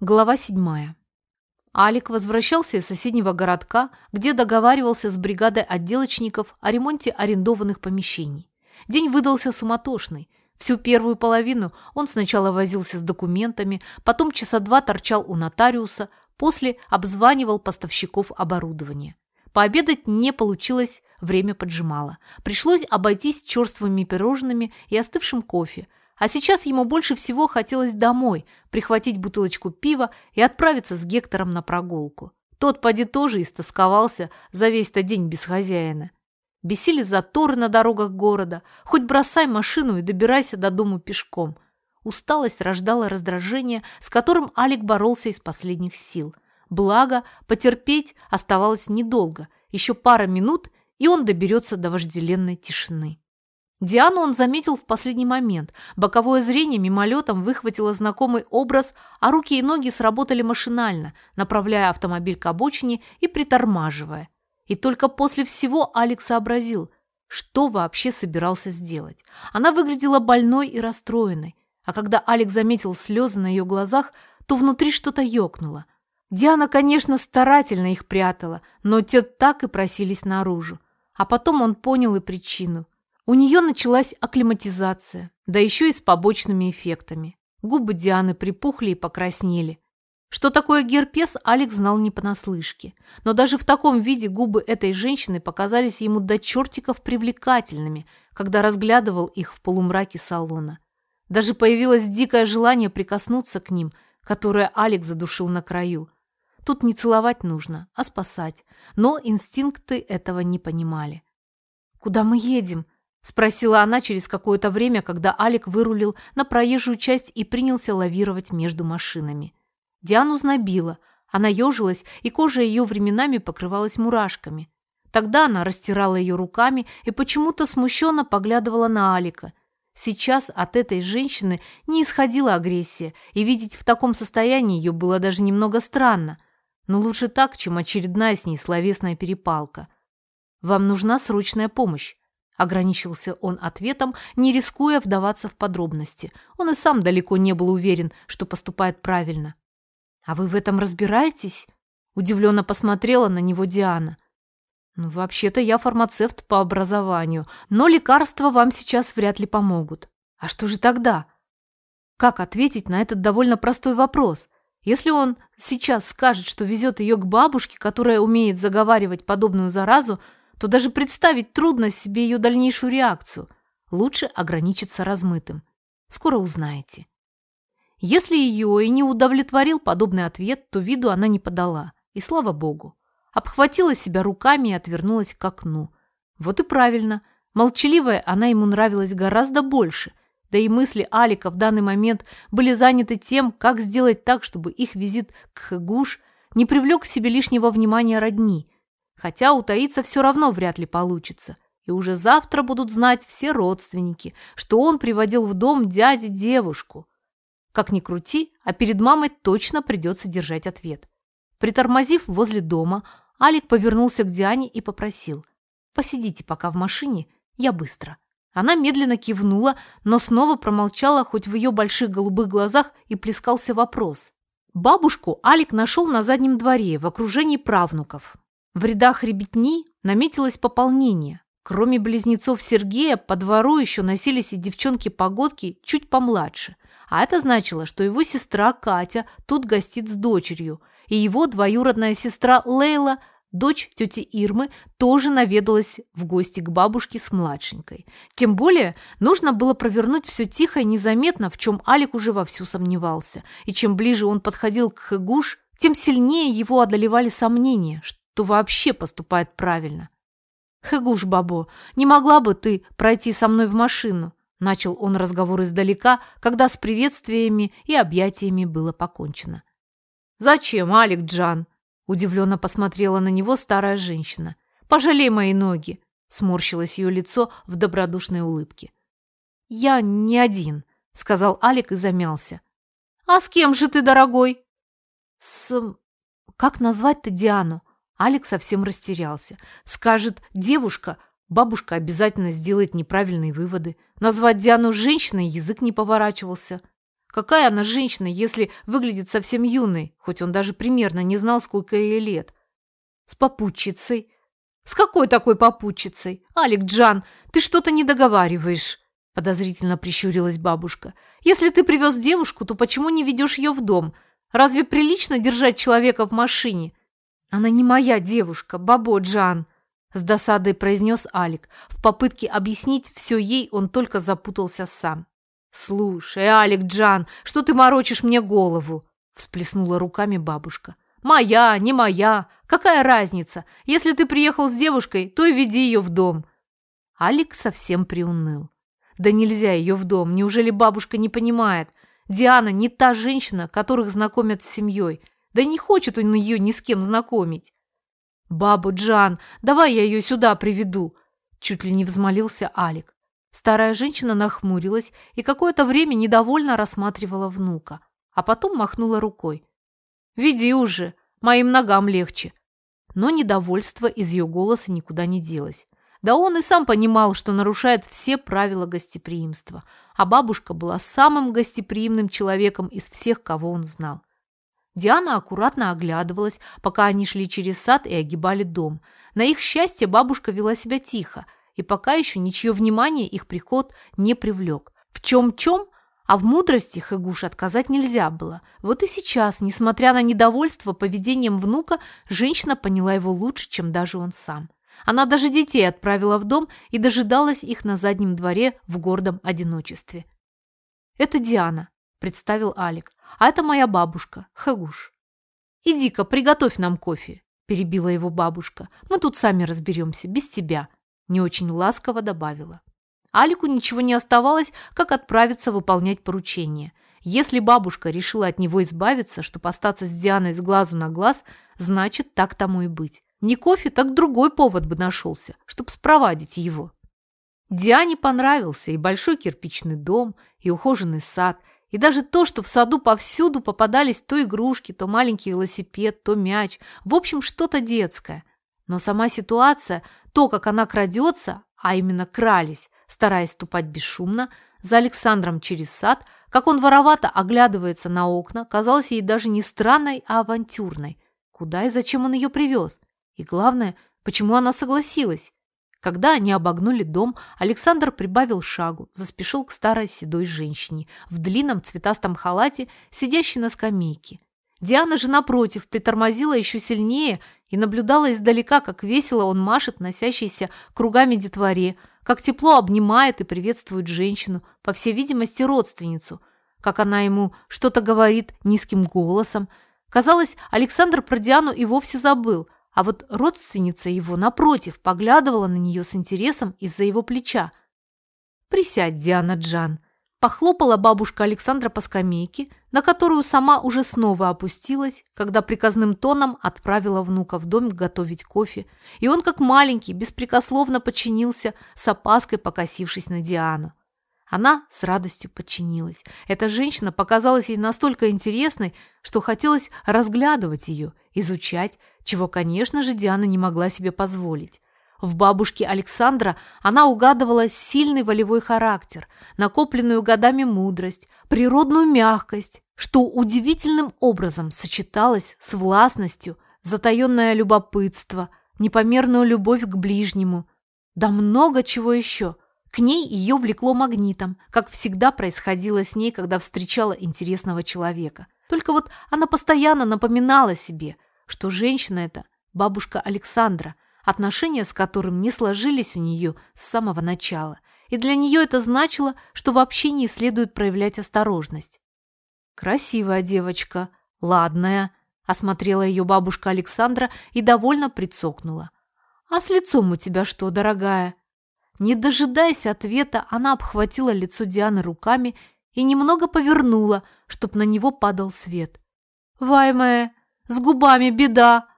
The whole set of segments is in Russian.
Глава седьмая. Алик возвращался из соседнего городка, где договаривался с бригадой отделочников о ремонте арендованных помещений. День выдался суматошный. Всю первую половину он сначала возился с документами, потом часа два торчал у нотариуса, после обзванивал поставщиков оборудования. Пообедать не получилось, время поджимало. Пришлось обойтись черствыми пирожными и остывшим кофе – а сейчас ему больше всего хотелось домой, прихватить бутылочку пива и отправиться с Гектором на прогулку. Тот поди тоже истосковался за весь-то день без хозяина. Бесили заторы на дорогах города, хоть бросай машину и добирайся до дому пешком. Усталость рождала раздражение, с которым Алик боролся из последних сил. Благо, потерпеть оставалось недолго, еще пара минут, и он доберется до вожделенной тишины. Диану он заметил в последний момент. Боковое зрение мимолетом выхватило знакомый образ, а руки и ноги сработали машинально, направляя автомобиль к обочине и притормаживая. И только после всего Алекс сообразил, что вообще собирался сделать. Она выглядела больной и расстроенной, а когда Алекс заметил слезы на ее глазах, то внутри что-то ёкнуло. Диана, конечно, старательно их прятала, но те так и просились наружу. А потом он понял и причину – у нее началась акклиматизация, да еще и с побочными эффектами. Губы Дианы припухли и покраснели. Что такое герпес, Алекс знал не понаслышке. Но даже в таком виде губы этой женщины показались ему до чертиков привлекательными, когда разглядывал их в полумраке салона. Даже появилось дикое желание прикоснуться к ним, которое Алекс задушил на краю. Тут не целовать нужно, а спасать. Но инстинкты этого не понимали. «Куда мы едем?» Спросила она через какое-то время, когда Алик вырулил на проезжую часть и принялся лавировать между машинами. Диану знобила. Она ежилась, и кожа ее временами покрывалась мурашками. Тогда она растирала ее руками и почему-то смущенно поглядывала на Алика. Сейчас от этой женщины не исходила агрессия, и видеть в таком состоянии ее было даже немного странно. Но лучше так, чем очередная с ней словесная перепалка. «Вам нужна срочная помощь», Ограничился он ответом, не рискуя вдаваться в подробности. Он и сам далеко не был уверен, что поступает правильно. «А вы в этом разбираетесь?» Удивленно посмотрела на него Диана. «Ну, вообще-то я фармацевт по образованию, но лекарства вам сейчас вряд ли помогут. А что же тогда?» Как ответить на этот довольно простой вопрос? Если он сейчас скажет, что везет ее к бабушке, которая умеет заговаривать подобную заразу, то даже представить трудно себе ее дальнейшую реакцию. Лучше ограничиться размытым. Скоро узнаете. Если ее и не удовлетворил подобный ответ, то виду она не подала. И слава богу. Обхватила себя руками и отвернулась к окну. Вот и правильно. Молчаливая она ему нравилась гораздо больше. Да и мысли Алика в данный момент были заняты тем, как сделать так, чтобы их визит к Хэгуш не привлек к себе лишнего внимания родни – Хотя утаиться все равно вряд ли получится. И уже завтра будут знать все родственники, что он приводил в дом дяди девушку. Как ни крути, а перед мамой точно придется держать ответ. Притормозив возле дома, Алик повернулся к Диане и попросил. «Посидите пока в машине, я быстро». Она медленно кивнула, но снова промолчала, хоть в ее больших голубых глазах и плескался вопрос. Бабушку Алик нашел на заднем дворе в окружении правнуков. В рядах ребятни наметилось пополнение. Кроме близнецов Сергея, по двору еще носились и девчонки-погодки чуть помладше. А это значило, что его сестра Катя тут гостит с дочерью, и его двоюродная сестра Лейла, дочь тети Ирмы, тоже наведалась в гости к бабушке с младшенькой. Тем более нужно было провернуть все тихо и незаметно, в чем Алик уже вовсю сомневался. И чем ближе он подходил к Хэгуш, тем сильнее его одолевали сомнения, то вообще поступает правильно. «Хэгуш, бабо, не могла бы ты пройти со мной в машину?» Начал он разговор издалека, когда с приветствиями и объятиями было покончено. «Зачем, Алик Джан?» Удивленно посмотрела на него старая женщина. «Пожалей мои ноги!» Сморщилось ее лицо в добродушной улыбке. «Я не один», — сказал Алик и замялся. «А с кем же ты, дорогой?» «С... Как назвать-то Диану? Алекс совсем растерялся. Скажет «девушка», бабушка обязательно сделает неправильные выводы. Назвать Диану женщиной язык не поворачивался. Какая она женщина, если выглядит совсем юной, хоть он даже примерно не знал, сколько ей лет? С попутчицей. С какой такой попутчицей? Алик Джан, ты что-то не договариваешь, подозрительно прищурилась бабушка. Если ты привез девушку, то почему не ведешь ее в дом? Разве прилично держать человека в машине? Она не моя девушка, бабо Джан, с досадой произнес Алик. В попытке объяснить все ей он только запутался сам. «Слушай, Алик Джан, что ты морочишь мне голову?» всплеснула руками бабушка. «Моя, не моя. Какая разница? Если ты приехал с девушкой, то и веди ее в дом». Алик совсем приуныл. Да нельзя ее в дом. Неужели бабушка не понимает? Диана не та женщина, которых знакомят с семьей. Да не хочет он ее ни с кем знакомить. «Бабу Джан, давай я ее сюда приведу!» Чуть ли не взмолился Алик. Старая женщина нахмурилась и какое-то время недовольно рассматривала внука, а потом махнула рукой. «Веди уже, моим ногам легче». Но недовольство из ее голоса никуда не делось. Да он и сам понимал, что нарушает все правила гостеприимства, а бабушка была самым гостеприимным человеком из всех, кого он знал. Диана аккуратно оглядывалась, пока они шли через сад и огибали дом. На их счастье бабушка вела себя тихо – и пока еще ничье внимание их приход не привлек. В чем-чем, а в мудрости Хэгуш отказать нельзя было. Вот и сейчас, несмотря на недовольство поведением внука, женщина поняла его лучше, чем даже он сам. Она даже детей отправила в дом и дожидалась их на заднем дворе в гордом одиночестве. «Это Диана», – представил Алик. «А это моя бабушка, Хэгуш». «Иди-ка, приготовь нам кофе», – перебила его бабушка. «Мы тут сами разберемся, без тебя не очень ласково добавила. Алику ничего не оставалось, как отправиться выполнять поручение. Если бабушка решила от него избавиться, чтобы остаться с Дианой с глазу на глаз, значит, так тому и быть. Не кофе, так другой повод бы нашелся, чтобы спровадить его. Диане понравился и большой кирпичный дом, и ухоженный сад, и даже то, что в саду повсюду попадались то игрушки, то маленький велосипед, то мяч, в общем, что-то детское. Но сама ситуация, то, как она крадется, а именно крались, стараясь ступать бесшумно, за Александром через сад, как он воровато оглядывается на окна, казалось ей даже не странной, а авантюрной. Куда и зачем он ее привез? И главное, почему она согласилась? Когда они обогнули дом, Александр прибавил шагу, заспешил к старой седой женщине в длинном цветастом халате, сидящей на скамейке. Диана же, напротив, притормозила еще сильнее и наблюдала издалека, как весело он машет носящейся кругами детворе, как тепло обнимает и приветствует женщину, по всей видимости, родственницу, как она ему что-то говорит низким голосом. Казалось, Александр про Диану и вовсе забыл, а вот родственница его, напротив, поглядывала на нее с интересом из-за его плеча. «Присядь, Диана Джан», Похлопала бабушка Александра по скамейке, на которую сама уже снова опустилась, когда приказным тоном отправила внука в дом готовить кофе, и он, как маленький, беспрекословно подчинился, с опаской покосившись на Диану. Она с радостью подчинилась. Эта женщина показалась ей настолько интересной, что хотелось разглядывать ее, изучать, чего, конечно же, Диана не могла себе позволить. В бабушке Александра она угадывала сильный волевой характер, накопленную годами мудрость, природную мягкость, что удивительным образом сочеталось с властностью, затаенное любопытство, непомерную любовь к ближнему. Да много чего еще. К ней ее влекло магнитом, как всегда происходило с ней, когда встречала интересного человека. Только вот она постоянно напоминала себе, что женщина эта – бабушка Александра – отношения с которым не сложились у нее с самого начала, и для нее это значило, что в общении следует проявлять осторожность. «Красивая девочка, ладная», – осмотрела ее бабушка Александра и довольно прицокнула. «А с лицом у тебя что, дорогая?» Не дожидаясь ответа, она обхватила лицо Дианы руками и немного повернула, чтоб на него падал свет. «Ваймая, с губами беда!»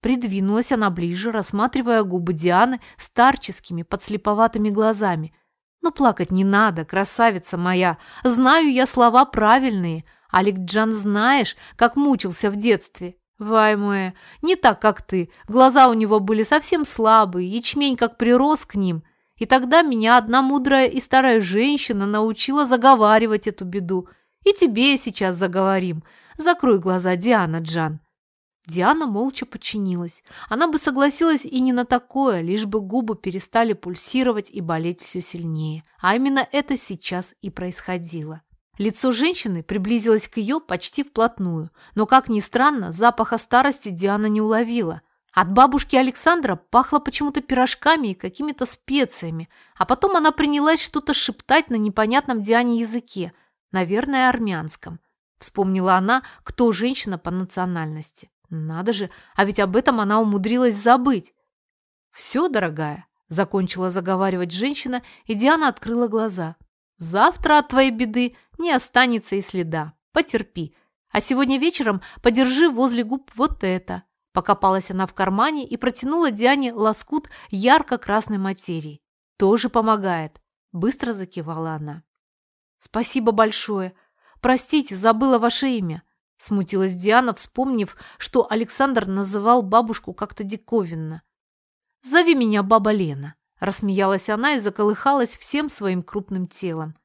Придвинулась она ближе, рассматривая губы Дианы старческими, подслеповатыми глазами. «Ну, плакать не надо, красавица моя. Знаю я слова правильные. Алик Джан знаешь, как мучился в детстве. Ваймуэ, не так, как ты. Глаза у него были совсем слабые, ячмень как прирос к ним. И тогда меня одна мудрая и старая женщина научила заговаривать эту беду. И тебе сейчас заговорим. Закрой глаза, Диана Джан». Диана молча подчинилась. Она бы согласилась и не на такое, лишь бы губы перестали пульсировать и болеть все сильнее. А именно это сейчас и происходило. Лицо женщины приблизилось к ее почти вплотную, но, как ни странно, запаха старости Диана не уловила. От бабушки Александра пахло почему-то пирожками и какими-то специями, а потом она принялась что-то шептать на непонятном Диане языке, наверное, армянском. Вспомнила она, кто женщина по национальности. Надо же, а ведь об этом она умудрилась забыть. «Все, дорогая», – закончила заговаривать женщина, и Диана открыла глаза. «Завтра от твоей беды не останется и следа. Потерпи. А сегодня вечером подержи возле губ вот это». Покопалась она в кармане и протянула Диане лоскут ярко-красной материи. «Тоже помогает», – быстро закивала она. «Спасибо большое. Простите, забыла ваше имя», Смутилась Диана, вспомнив, что Александр называл бабушку как-то диковинно. «Зови меня баба Лена», – рассмеялась она и заколыхалась всем своим крупным телом.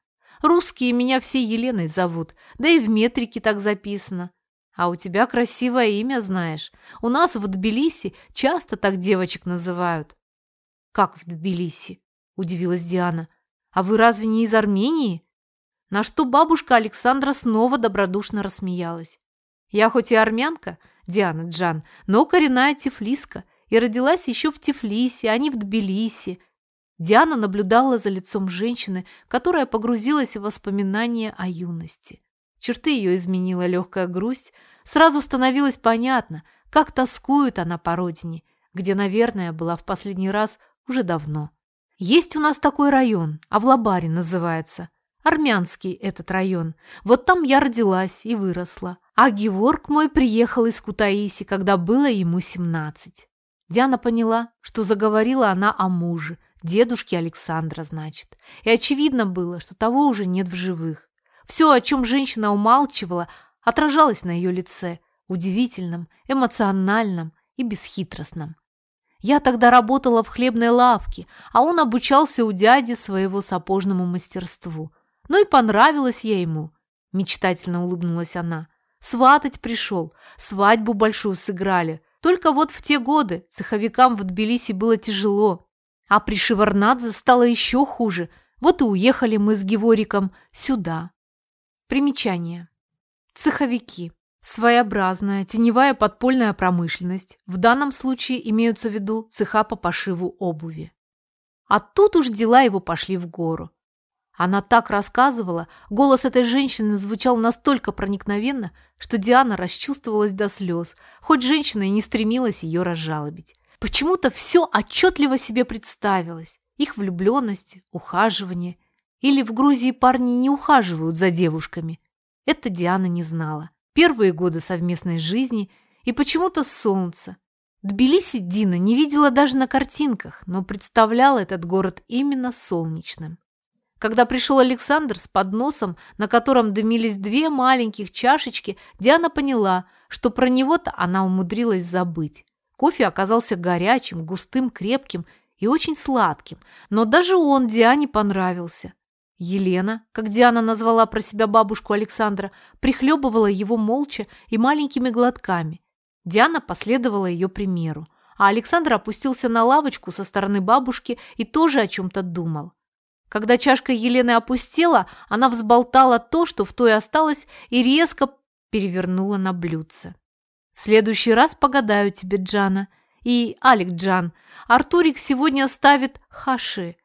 «Русские меня все Еленой зовут, да и в метрике так записано. А у тебя красивое имя, знаешь. У нас в Тбилиси часто так девочек называют». «Как в Тбилиси?» – удивилась Диана. «А вы разве не из Армении?» На что бабушка Александра снова добродушно рассмеялась. Я хоть и армянка, Диана Джан, но коренная тифлиска и родилась еще в Тифлисе, а не в Тбилиси. Диана наблюдала за лицом женщины, которая погрузилась в воспоминания о юности. Черты ее изменила легкая грусть. Сразу становилось понятно, как тоскует она по родине, где, наверное, была в последний раз уже давно. Есть у нас такой район, Авлабаре называется. Армянский этот район. Вот там я родилась и выросла. А Геворг мой приехал из Кутаиси, когда было ему 17. Диана поняла, что заговорила она о муже, дедушке Александра, значит. И очевидно было, что того уже нет в живых. Все, о чем женщина умалчивала, отражалось на ее лице, удивительном, эмоциональном и бесхитростном. Я тогда работала в хлебной лавке, а он обучался у дяди своего сапожному мастерству. Ну и понравилась я ему, мечтательно улыбнулась она. Сватать пришел, свадьбу большую сыграли. Только вот в те годы цеховикам в Тбилиси было тяжело. А при Шеварнадзе стало еще хуже. Вот и уехали мы с Гевориком сюда. Примечание. Цеховики. Своеобразная, теневая подпольная промышленность. В данном случае имеются в виду цеха по пошиву обуви. А тут уж дела его пошли в гору. Она так рассказывала, голос этой женщины звучал настолько проникновенно, что Диана расчувствовалась до слез, хоть женщина и не стремилась ее разжалобить. Почему-то все отчетливо себе представилось. Их влюбленность, ухаживание. Или в Грузии парни не ухаживают за девушками. Это Диана не знала. Первые годы совместной жизни и почему-то солнце. Тбилиси Дина не видела даже на картинках, но представляла этот город именно солнечным. Когда пришел Александр с подносом, на котором дымились две маленьких чашечки, Диана поняла, что про него-то она умудрилась забыть. Кофе оказался горячим, густым, крепким и очень сладким, но даже он Диане понравился. Елена, как Диана назвала про себя бабушку Александра, прихлебывала его молча и маленькими глотками. Диана последовала ее примеру, а Александр опустился на лавочку со стороны бабушки и тоже о чем-то думал. Когда чашка Елены опустела, она взболтала то, что в той осталось, и резко перевернула на блюдце. «В следующий раз погадаю тебе, Джана. И, Алик Джан, Артурик сегодня ставит хаши».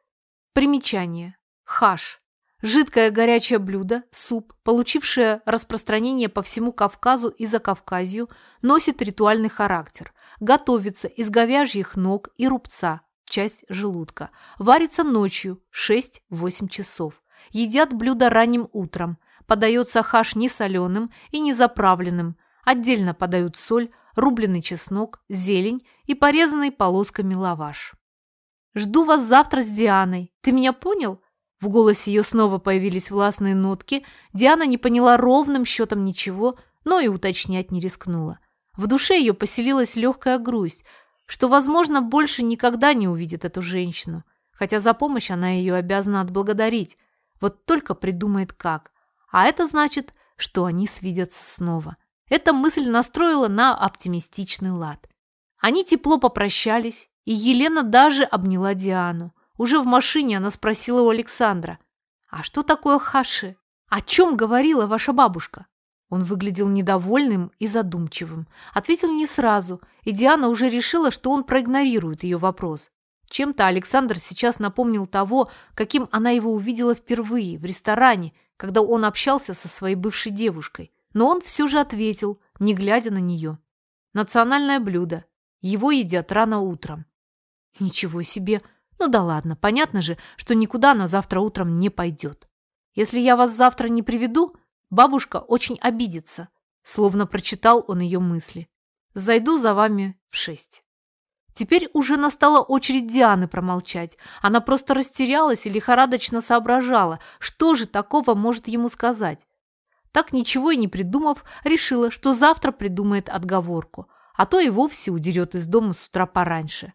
Примечание. Хаш. Жидкое горячее блюдо, суп, получившее распространение по всему Кавказу и Закавказью, носит ритуальный характер. Готовится из говяжьих ног и рубца, часть желудка. Варится ночью 6-8 часов. Едят блюдо ранним утром. Подается хаш не соленым и не заправленным. Отдельно подают соль, рубленый чеснок, зелень и порезанный полосками лаваш. «Жду вас завтра с Дианой. Ты меня понял?» В голосе ее снова появились властные нотки. Диана не поняла ровным счетом ничего, но и уточнять не рискнула. В душе ее поселилась легкая грусть, что, возможно, больше никогда не увидит эту женщину, хотя за помощь она ее обязана отблагодарить, вот только придумает как. А это значит что они свидятся снова. Эта мысль настроила на оптимистичный лад. Они тепло попрощались, и Елена даже обняла Диану. Уже в машине она спросила у Александра, «А что такое хаши? О чем говорила ваша бабушка?» Он выглядел недовольным и задумчивым. Ответил не сразу, и Диана уже решила, что он проигнорирует ее вопрос. Чем-то Александр сейчас напомнил того, каким она его увидела впервые в ресторане, когда он общался со своей бывшей девушкой. Но он все же ответил, не глядя на нее. Национальное блюдо. Его едят рано утром. Ничего себе. Ну да ладно, понятно же, что никуда она завтра утром не пойдет. Если я вас завтра не приведу, бабушка очень обидится. Словно прочитал он ее мысли. Зайду за вами в шесть. Теперь уже настала очередь Дианы промолчать. Она просто растерялась и лихорадочно соображала, что же такого может ему сказать. Так ничего и не придумав, решила, что завтра придумает отговорку, а то и вовсе удерет из дома с утра пораньше.